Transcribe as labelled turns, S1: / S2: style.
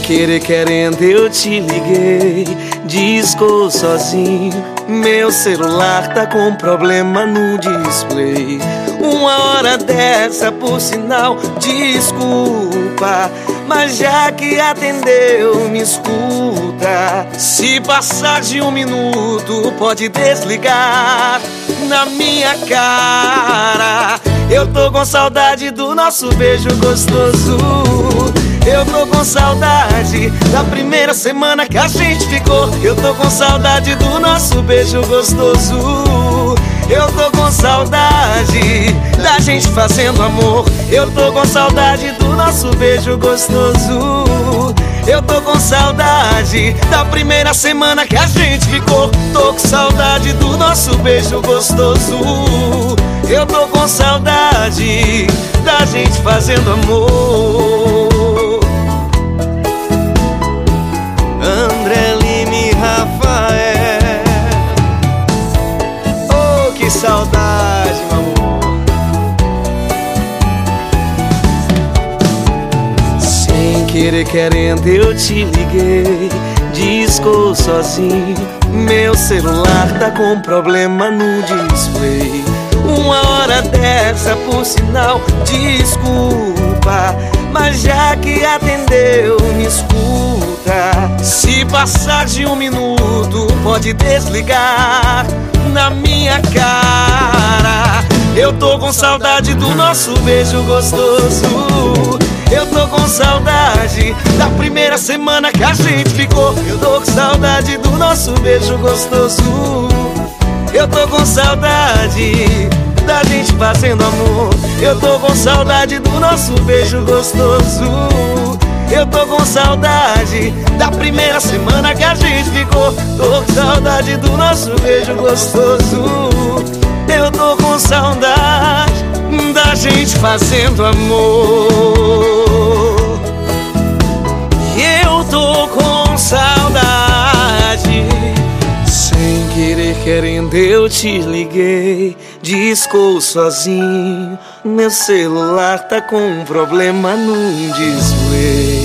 S1: querer querendo eu te liguei, disco sozinho. Meu celular tá com problema no display. Uma hora dessa, por sinal, desculpa. Mas já que atendeu, me escuta. Se passar de um minuto, pode desligar na minha cara. Eu tô com saudade do nosso beijo gostoso. Eu tô com saudade da primeira semana que a gente ficou. Eu tô com saudade do nosso beijo gostoso. Eu tô com saudade da gente fazendo amor. Eu tô com saudade do nosso beijo gostoso. Eu tô com saudade da primeira semana que a gente ficou. Tô com saudade do nosso beijo gostoso. Eu tô com saudade da gente fazendo amor. Saudade, meu amor. Sem querer, querendo, eu te liguei. Disco sozinho. Meu celular tá com problema no display. Uma hora dessa, por sinal, desculpa. Mas já que atendeu, me escuta. Se passar de um minuto, pode desligar na minha cara. Eu tô com saudade do nosso beijo gostoso. Eu tô com saudade da primeira semana que a gente ficou. Eu tô com saudade do nosso beijo gostoso. Eu tô com saudade da gente fazendo amor. Eu tô com saudade do nosso beijo gostoso. Eu tô com saudade da primeira semana que a gente ficou. Tô com saudade do nosso beijo gostoso. Eu tô com saudade da gente fazendo amor. Eu tô com saudade. Querendo, eu te liguei. Disco sozinho. Meu celular tá com um problema no display.